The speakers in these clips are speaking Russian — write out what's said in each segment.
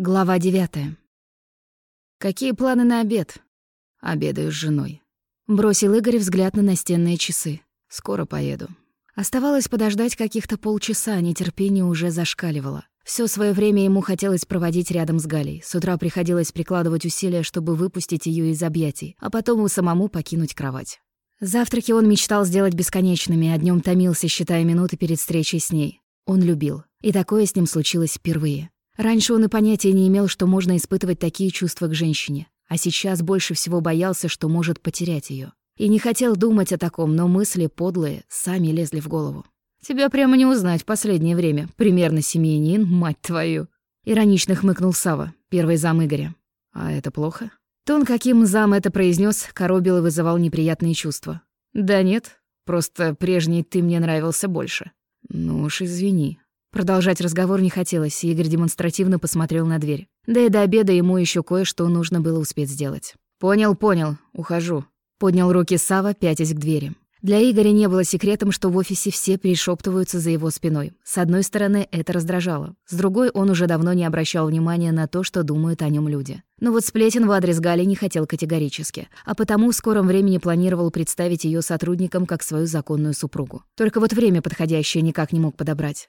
Глава девятая. «Какие планы на обед?» «Обедаю с женой». Бросил Игорь взгляд на настенные часы. «Скоро поеду». Оставалось подождать каких-то полчаса, а нетерпение уже зашкаливало. Всё своё время ему хотелось проводить рядом с Галей. С утра приходилось прикладывать усилия, чтобы выпустить её из объятий, а потом и самому покинуть кровать. Завтраки он мечтал сделать бесконечными, а днём томился, считая минуты перед встречей с ней. Он любил. И такое с ним случилось впервые. Раньше он и понятия не имел, что можно испытывать такие чувства к женщине, а сейчас больше всего боялся, что может потерять её. И не хотел думать о таком, но мысли подлые сами лезли в голову. «Тебя прямо не узнать в последнее время. Примерно семьянин, мать твою!» Иронично хмыкнул Сава, первый зам Игоря. «А это плохо?» Тон, каким зам это произнес, коробил и вызывал неприятные чувства. «Да нет, просто прежний ты мне нравился больше». «Ну уж извини», Продолжать разговор не хотелось, Игорь демонстративно посмотрел на дверь. Да и до обеда ему еще кое-что нужно было успеть сделать. «Понял, понял, ухожу», — поднял руки Сава, пятясь к двери. Для Игоря не было секретом, что в офисе все перешептываются за его спиной. С одной стороны, это раздражало. С другой, он уже давно не обращал внимания на то, что думают о нем люди. Но вот сплетен в адрес Гали не хотел категорически, а потому в скором времени планировал представить ее сотрудникам как свою законную супругу. Только вот время подходящее никак не мог подобрать.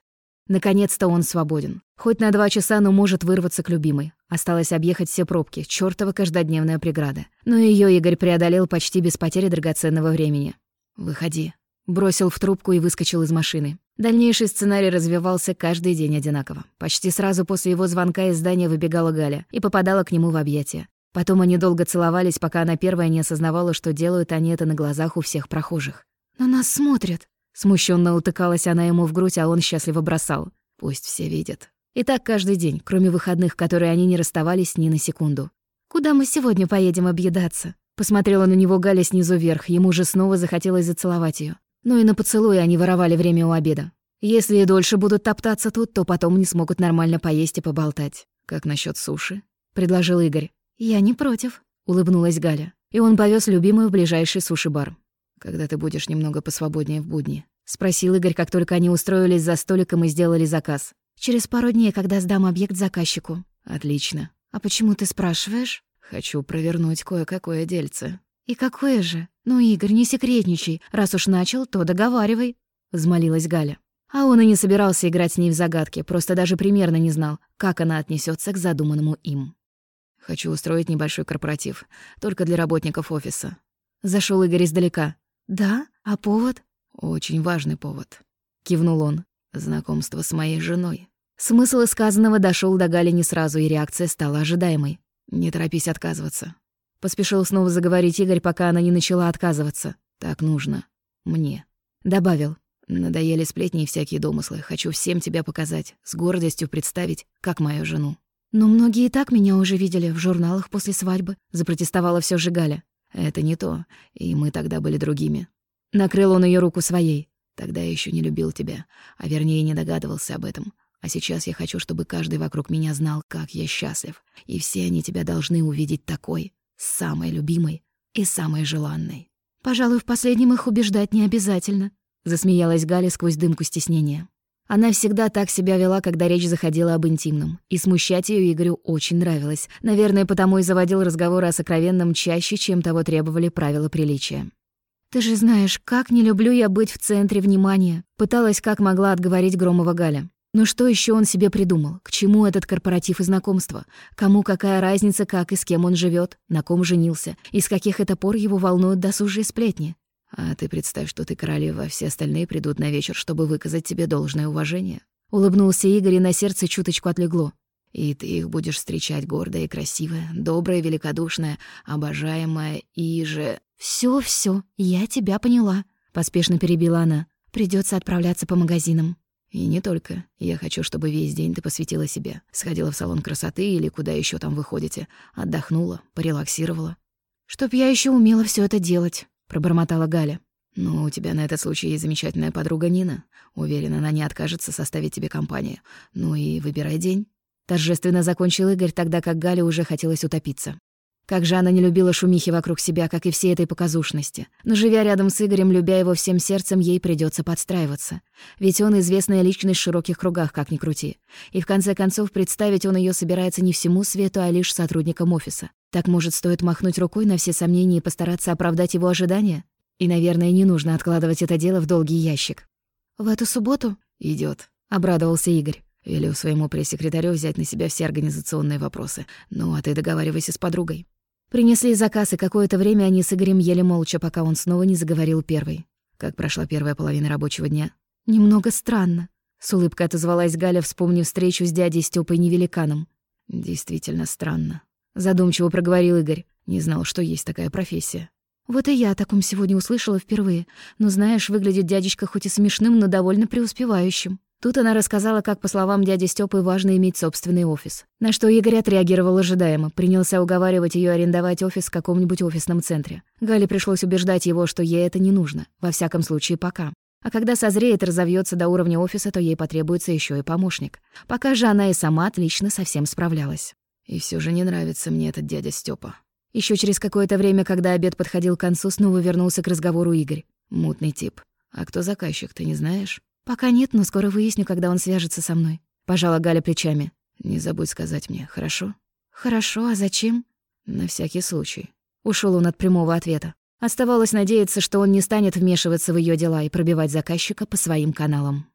Наконец-то он свободен. Хоть на два часа, но может вырваться к любимой. Осталось объехать все пробки, чёртова каждодневная преграда. Но её Игорь преодолел почти без потери драгоценного времени. «Выходи». Бросил в трубку и выскочил из машины. Дальнейший сценарий развивался каждый день одинаково. Почти сразу после его звонка из здания выбегала Галя и попадала к нему в объятия. Потом они долго целовались, пока она первая не осознавала, что делают они это на глазах у всех прохожих. «На нас смотрят», Смущенно утыкалась она ему в грудь, а он счастливо бросал. Пусть все видят. И так каждый день, кроме выходных, которые они не расставались ни на секунду. «Куда мы сегодня поедем объедаться?» Посмотрела на него Галя снизу вверх, ему же снова захотелось зацеловать ее. Ну и на поцелуй они воровали время у обеда. Если и дольше будут топтаться тут, то потом не смогут нормально поесть и поболтать. «Как насчет суши?» — предложил Игорь. «Я не против», — улыбнулась Галя. И он повез любимую в ближайший суши-бар. «Когда ты будешь немного посвободнее в будни?» — спросил Игорь, как только они устроились за столиком и сделали заказ. «Через пару дней, когда сдам объект заказчику». «Отлично. А почему ты спрашиваешь?» «Хочу провернуть кое-какое дельце». «И какое же? Ну, Игорь, не секретничай. Раз уж начал, то договаривай», — взмолилась Галя. А он и не собирался играть с ней в загадки, просто даже примерно не знал, как она отнесется к задуманному им. «Хочу устроить небольшой корпоратив, только для работников офиса». Зашел Игорь издалека. «Да? А повод?» «Очень важный повод», — кивнул он. «Знакомство с моей женой». Смысл сказанного дошел до Гали не сразу, и реакция стала ожидаемой. «Не торопись отказываться». Поспешил снова заговорить Игорь, пока она не начала отказываться. «Так нужно. Мне». Добавил. «Надоели сплетни и всякие домыслы. Хочу всем тебя показать, с гордостью представить, как мою жену». «Но многие и так меня уже видели в журналах после свадьбы», — запротестовала все же Галя. «Это не то, и мы тогда были другими. Накрыл он ее руку своей. Тогда я еще не любил тебя, а вернее не догадывался об этом. А сейчас я хочу, чтобы каждый вокруг меня знал, как я счастлив. И все они тебя должны увидеть такой, самой любимой и самой желанной. Пожалуй, в последнем их убеждать не обязательно, засмеялась Галя сквозь дымку стеснения. Она всегда так себя вела, когда речь заходила об интимном. И смущать ее Игорю очень нравилось. Наверное, потому и заводил разговоры о сокровенном чаще, чем того требовали правила приличия. «Ты же знаешь, как не люблю я быть в центре внимания», пыталась как могла отговорить Громова Галя. Но что еще он себе придумал? К чему этот корпоратив и знакомство? Кому какая разница, как и с кем он живет, на ком женился, и с каких это пор его волнуют досужие сплетни? А ты представь, что ты королева, а все остальные придут на вечер, чтобы выказать тебе должное уважение. Улыбнулся Игорь, и на сердце чуточку отлегло. И ты их будешь встречать гордая и красивая, добрая, великодушная, обожаемая и же... Все, все, я тебя поняла», — поспешно перебила она. Придется отправляться по магазинам». «И не только. Я хочу, чтобы весь день ты посвятила себе. Сходила в салон красоты или куда еще там выходите. Отдохнула, порелаксировала». «Чтоб я еще умела все это делать», — пробормотала Галя. «Ну, у тебя на этот случай есть замечательная подруга Нина. Уверена, она не откажется составить тебе компанию. Ну и выбирай день». Торжественно закончил Игорь, тогда как Гале уже хотелось утопиться. Как же она не любила шумихи вокруг себя, как и всей этой показушности. Но живя рядом с Игорем, любя его всем сердцем, ей придется подстраиваться. Ведь он известная личность в широких кругах, как ни крути. И в конце концов представить он ее собирается не всему свету, а лишь сотрудникам офиса. Так, может, стоит махнуть рукой на все сомнения и постараться оправдать его ожидания? И, наверное, не нужно откладывать это дело в долгий ящик. «В эту субботу?» идет, обрадовался Игорь. Велю своему пресс-секретарю взять на себя все организационные вопросы. Ну, а ты договаривайся с подругой. Принесли заказ, и какое-то время они с Игорем ели молча, пока он снова не заговорил первый. Как прошла первая половина рабочего дня? Немного странно. С улыбкой отозвалась Галя, вспомнив встречу с дядей Стёпой Невеликаном. Действительно странно. Задумчиво проговорил Игорь. Не знал, что есть такая профессия. Вот и я о таком сегодня услышала впервые. Но, знаешь, выглядит дядечка хоть и смешным, но довольно преуспевающим. Тут она рассказала, как, по словам дяди Стёпы, важно иметь собственный офис. На что Игорь отреагировал ожидаемо, принялся уговаривать ее арендовать офис в каком-нибудь офисном центре. Гале пришлось убеждать его, что ей это не нужно, во всяком случае пока. А когда созреет и разовьется до уровня офиса, то ей потребуется еще и помощник. Пока же она и сама отлично со всем справлялась. И все же не нравится мне этот дядя Стёпа. Еще через какое-то время, когда обед подходил к концу, снова вернулся к разговору Игорь. Мутный тип. А кто заказчик, ты не знаешь? «Пока нет, но скоро выясню, когда он свяжется со мной», — пожала Галя плечами. «Не забудь сказать мне, хорошо?» «Хорошо, а зачем?» «На всякий случай». Ушел он от прямого ответа. Оставалось надеяться, что он не станет вмешиваться в ее дела и пробивать заказчика по своим каналам.